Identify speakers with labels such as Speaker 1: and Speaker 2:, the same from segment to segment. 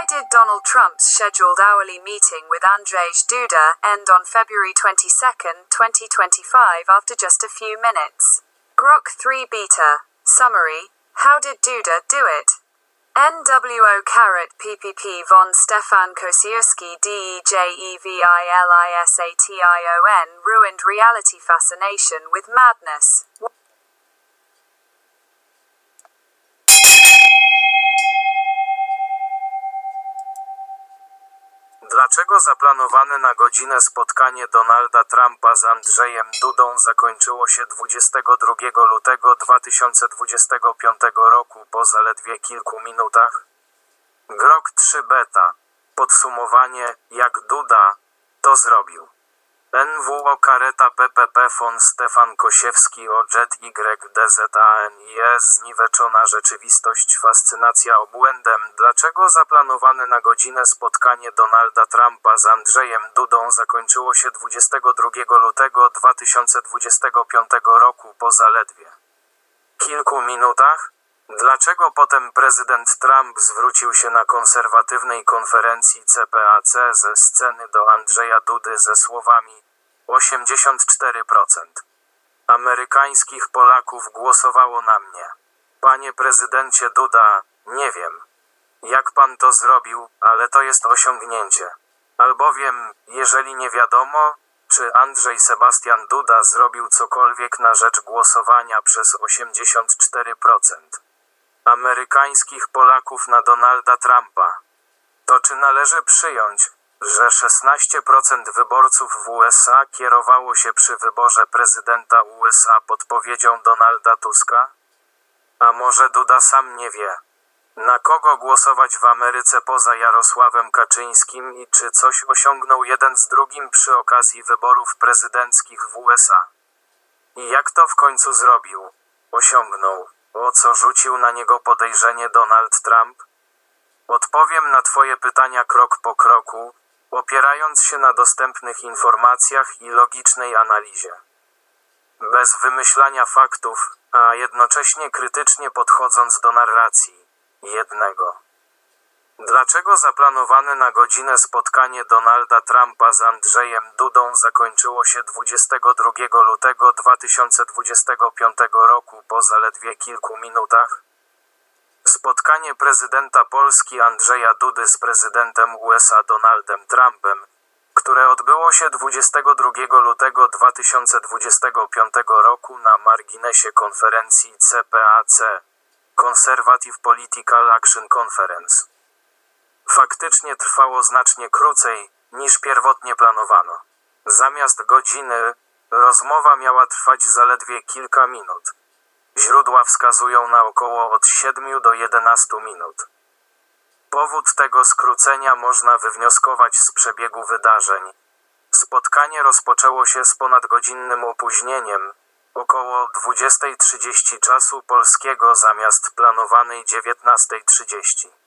Speaker 1: Why did Donald Trump's scheduled hourly meeting with Andrzej Duda end on February 22, 2025 after just a few minutes? Grok 3 Beta. Summary. How did Duda do it? NWO carat PPP von Stefan Kosierski E DEJEVILISATION ruined reality fascination with madness.
Speaker 2: Dlaczego zaplanowane na godzinę spotkanie Donalda Trumpa z Andrzejem Dudą zakończyło się 22 lutego 2025 roku po zaledwie kilku minutach? Grok 3 beta. Podsumowanie, jak Duda to zrobił. NWO kareta PPP von Stefan Kosiewski o Jet YDZANIE zniweczona rzeczywistość fascynacja obłędem Dlaczego zaplanowane na godzinę spotkanie Donalda Trumpa z Andrzejem Dudą zakończyło się 22 lutego 2025 roku po zaledwie kilku minutach? Dlaczego potem prezydent Trump zwrócił się na konserwatywnej konferencji CPAC ze sceny do Andrzeja Dudy ze słowami 84% amerykańskich Polaków głosowało na mnie. Panie prezydencie Duda, nie wiem, jak pan to zrobił, ale to jest osiągnięcie. Albowiem, jeżeli nie wiadomo, czy Andrzej Sebastian Duda zrobił cokolwiek na rzecz głosowania przez 84% amerykańskich Polaków na Donalda Trumpa, to czy należy przyjąć, że 16% wyborców w USA kierowało się przy wyborze prezydenta USA podpowiedzią Donalda Tuska? A może Duda sam nie wie, na kogo głosować w Ameryce poza Jarosławem Kaczyńskim i czy coś osiągnął jeden z drugim przy okazji wyborów prezydenckich w USA? I jak to w końcu zrobił? Osiągnął. O co rzucił na niego podejrzenie Donald Trump? Odpowiem na Twoje pytania krok po kroku, opierając się na dostępnych informacjach i logicznej analizie. Bez wymyślania faktów, a jednocześnie krytycznie podchodząc do narracji. Jednego. Dlaczego zaplanowane na godzinę spotkanie Donalda Trumpa z Andrzejem Dudą zakończyło się 22 lutego 2025 roku po zaledwie kilku minutach? Spotkanie prezydenta Polski Andrzeja Dudy z prezydentem USA Donaldem Trumpem, które odbyło się 22 lutego 2025 roku na marginesie konferencji CPAC Conservative Political Action Conference. Faktycznie trwało znacznie krócej, niż pierwotnie planowano. Zamiast godziny, rozmowa miała trwać zaledwie kilka minut. Źródła wskazują na około od 7 do 11 minut. Powód tego skrócenia można wywnioskować z przebiegu wydarzeń. Spotkanie rozpoczęło się z ponadgodzinnym opóźnieniem, około 20.30 czasu polskiego zamiast planowanej 19.30.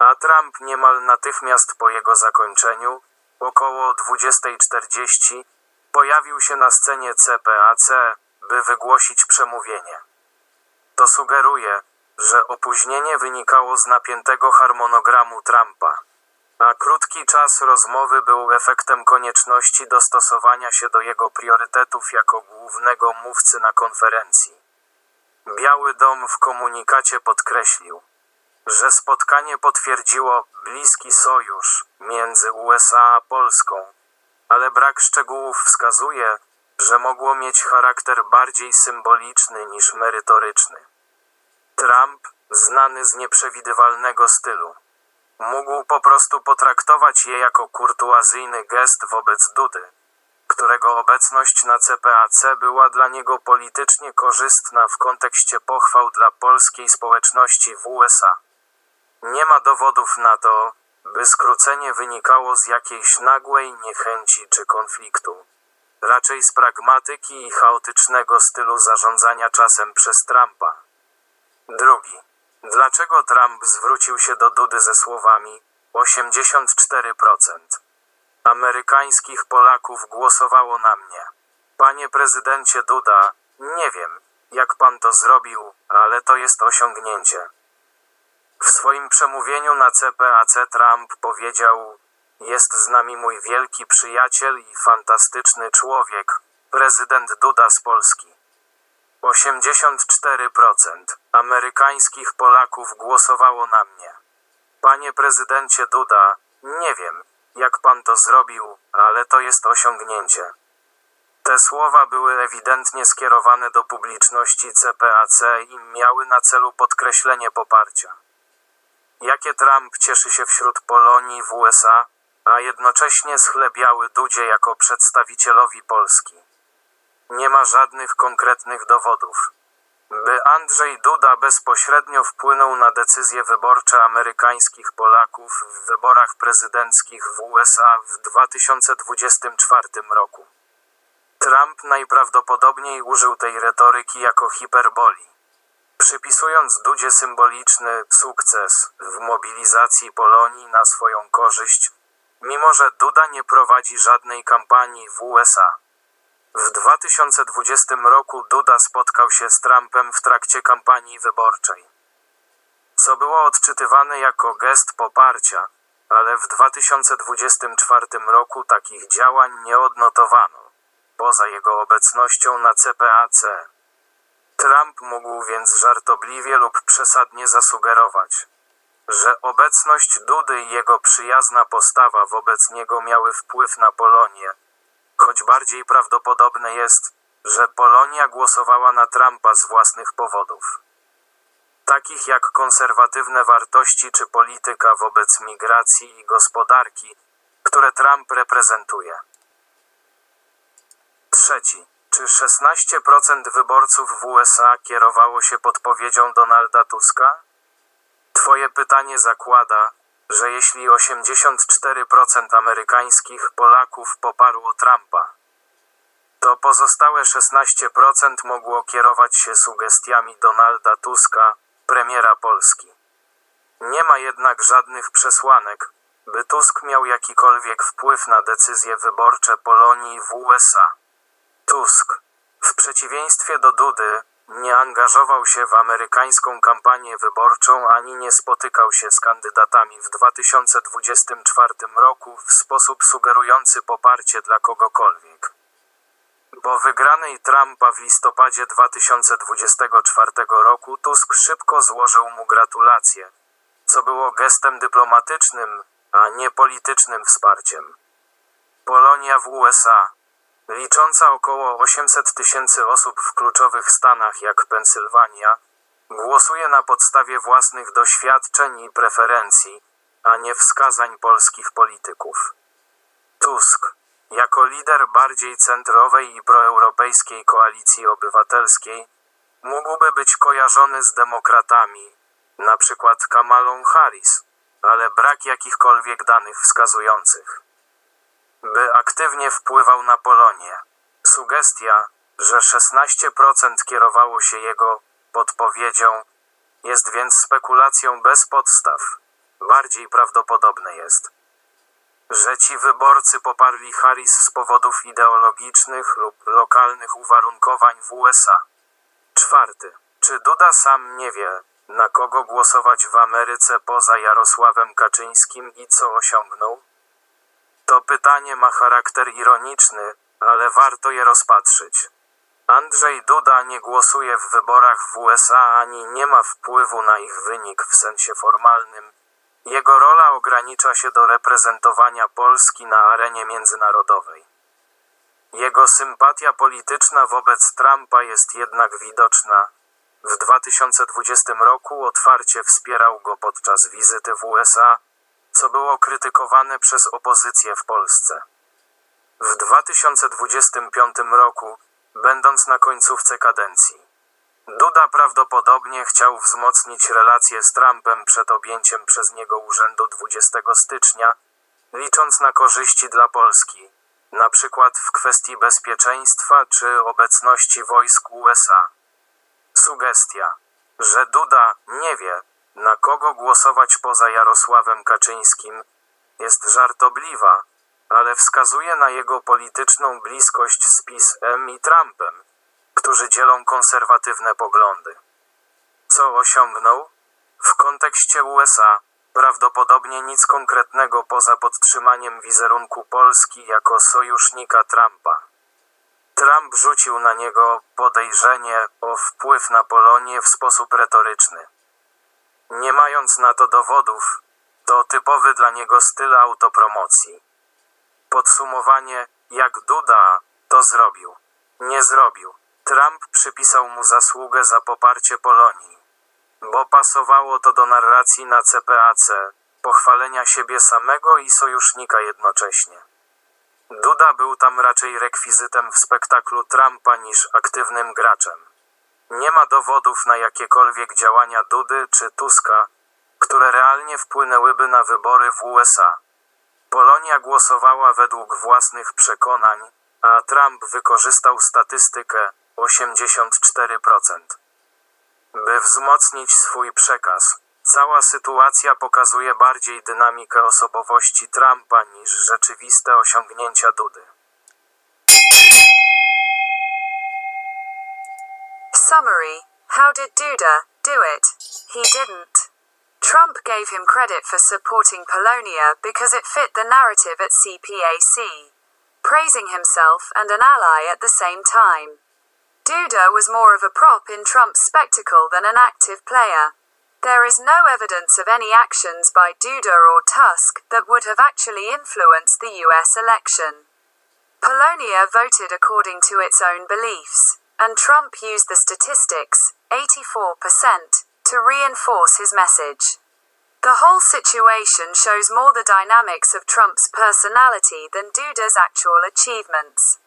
Speaker 2: A Trump niemal natychmiast po jego zakończeniu, około 20.40, pojawił się na scenie CPAC, by wygłosić przemówienie. To sugeruje, że opóźnienie wynikało z napiętego harmonogramu Trumpa, a krótki czas rozmowy był efektem konieczności dostosowania się do jego priorytetów jako głównego mówcy na konferencji. Biały Dom w komunikacie podkreślił, że spotkanie potwierdziło bliski sojusz między USA a Polską, ale brak szczegółów wskazuje, że mogło mieć charakter bardziej symboliczny niż merytoryczny. Trump, znany z nieprzewidywalnego stylu, mógł po prostu potraktować je jako kurtuazyjny gest wobec Dudy, którego obecność na CPAC była dla niego politycznie korzystna w kontekście pochwał dla polskiej społeczności w USA. Nie ma dowodów na to, by skrócenie wynikało z jakiejś nagłej niechęci czy konfliktu. Raczej z pragmatyki i chaotycznego stylu zarządzania czasem przez Trumpa. Drugi. Dlaczego Trump zwrócił się do Dudy ze słowami 84% amerykańskich Polaków głosowało na mnie? Panie prezydencie Duda, nie wiem, jak pan to zrobił, ale to jest osiągnięcie. W swoim przemówieniu na CPAC Trump powiedział: Jest z nami mój wielki przyjaciel i fantastyczny człowiek, prezydent Duda z Polski. 84% amerykańskich Polaków głosowało na mnie. Panie prezydencie Duda, nie wiem, jak pan to zrobił, ale to jest osiągnięcie. Te słowa były ewidentnie skierowane do publiczności CPAC i miały na celu podkreślenie poparcia. Jakie Trump cieszy się wśród Polonii w USA, a jednocześnie schlebiały Dudzie jako przedstawicielowi Polski. Nie ma żadnych konkretnych dowodów. By Andrzej Duda bezpośrednio wpłynął na decyzje wyborcze amerykańskich Polaków w wyborach prezydenckich w USA w 2024 roku. Trump najprawdopodobniej użył tej retoryki jako hiperboli. Przypisując Dudzie symboliczny sukces w mobilizacji Polonii na swoją korzyść, mimo że Duda nie prowadzi żadnej kampanii w USA. W 2020 roku Duda spotkał się z Trumpem w trakcie kampanii wyborczej. Co było odczytywane jako gest poparcia, ale w 2024 roku takich działań nie odnotowano, poza jego obecnością na CPAC. Trump mógł więc żartobliwie lub przesadnie zasugerować, że obecność Dudy i jego przyjazna postawa wobec niego miały wpływ na Polonię, choć bardziej prawdopodobne jest, że Polonia głosowała na Trumpa z własnych powodów. Takich jak konserwatywne wartości czy polityka wobec migracji i gospodarki, które Trump reprezentuje. Trzeci. Czy 16% wyborców w USA kierowało się podpowiedzią Donalda Tuska? Twoje pytanie zakłada, że jeśli 84% amerykańskich Polaków poparło Trumpa, to pozostałe 16% mogło kierować się sugestiami Donalda Tuska, premiera Polski. Nie ma jednak żadnych przesłanek, by Tusk miał jakikolwiek wpływ na decyzje wyborcze Polonii w USA. Tusk, w przeciwieństwie do Dudy, nie angażował się w amerykańską kampanię wyborczą ani nie spotykał się z kandydatami w 2024 roku w sposób sugerujący poparcie dla kogokolwiek. Po wygranej Trumpa w listopadzie 2024 roku Tusk szybko złożył mu gratulacje, co było gestem dyplomatycznym, a nie politycznym wsparciem. Polonia w USA licząca około 800 tysięcy osób w kluczowych stanach jak Pensylwania, głosuje na podstawie własnych doświadczeń i preferencji, a nie wskazań polskich polityków. Tusk, jako lider bardziej centrowej i proeuropejskiej koalicji obywatelskiej, mógłby być kojarzony z demokratami, na przykład Kamalą Harris, ale brak jakichkolwiek danych wskazujących by aktywnie wpływał na Polonię. Sugestia, że 16% kierowało się jego podpowiedzią, jest więc spekulacją bez podstaw. Bardziej prawdopodobne jest, że ci wyborcy poparli Harris z powodów ideologicznych lub lokalnych uwarunkowań w USA. Czwarty. Czy Duda sam nie wie, na kogo głosować w Ameryce poza Jarosławem Kaczyńskim i co osiągnął? To pytanie ma charakter ironiczny, ale warto je rozpatrzyć. Andrzej Duda nie głosuje w wyborach w USA ani nie ma wpływu na ich wynik w sensie formalnym. Jego rola ogranicza się do reprezentowania Polski na arenie międzynarodowej. Jego sympatia polityczna wobec Trumpa jest jednak widoczna. W 2020 roku otwarcie wspierał go podczas wizyty w USA co było krytykowane przez opozycję w Polsce. W 2025 roku, będąc na końcówce kadencji, Duda prawdopodobnie chciał wzmocnić relacje z Trumpem przed objęciem przez niego urzędu 20 stycznia, licząc na korzyści dla Polski, na przykład w kwestii bezpieczeństwa czy obecności wojsk USA. Sugestia, że Duda nie wie, kogo głosować poza Jarosławem Kaczyńskim, jest żartobliwa, ale wskazuje na jego polityczną bliskość z PiS-em i Trumpem, którzy dzielą konserwatywne poglądy. Co osiągnął? W kontekście USA prawdopodobnie nic konkretnego poza podtrzymaniem wizerunku Polski jako sojusznika Trumpa. Trump rzucił na niego podejrzenie o wpływ na Polonię w sposób retoryczny. Nie mając na to dowodów, to typowy dla niego styl autopromocji. Podsumowanie, jak Duda to zrobił. Nie zrobił. Trump przypisał mu zasługę za poparcie Polonii. Bo pasowało to do narracji na CPAC, pochwalenia siebie samego i sojusznika jednocześnie. Duda był tam raczej rekwizytem w spektaklu Trumpa niż aktywnym graczem. Nie ma dowodów na jakiekolwiek działania Dudy czy Tuska, które realnie wpłynęłyby na wybory w USA. Polonia głosowała według własnych przekonań, a Trump wykorzystał statystykę 84%. By wzmocnić swój przekaz, cała sytuacja pokazuje bardziej dynamikę osobowości Trumpa niż rzeczywiste osiągnięcia Dudy.
Speaker 1: Summary How did Duda do it? He didn't. Trump gave him credit for supporting Polonia because it fit the narrative at CPAC, praising himself and an ally at the same time. Duda was more of a prop in Trump's spectacle than an active player. There is no evidence of any actions by Duda or Tusk that would have actually influenced the US election. Polonia voted according to its own beliefs, and Trump used the statistics, 84%, to reinforce his message. The whole situation shows more the dynamics of Trump's personality than Duda's actual achievements.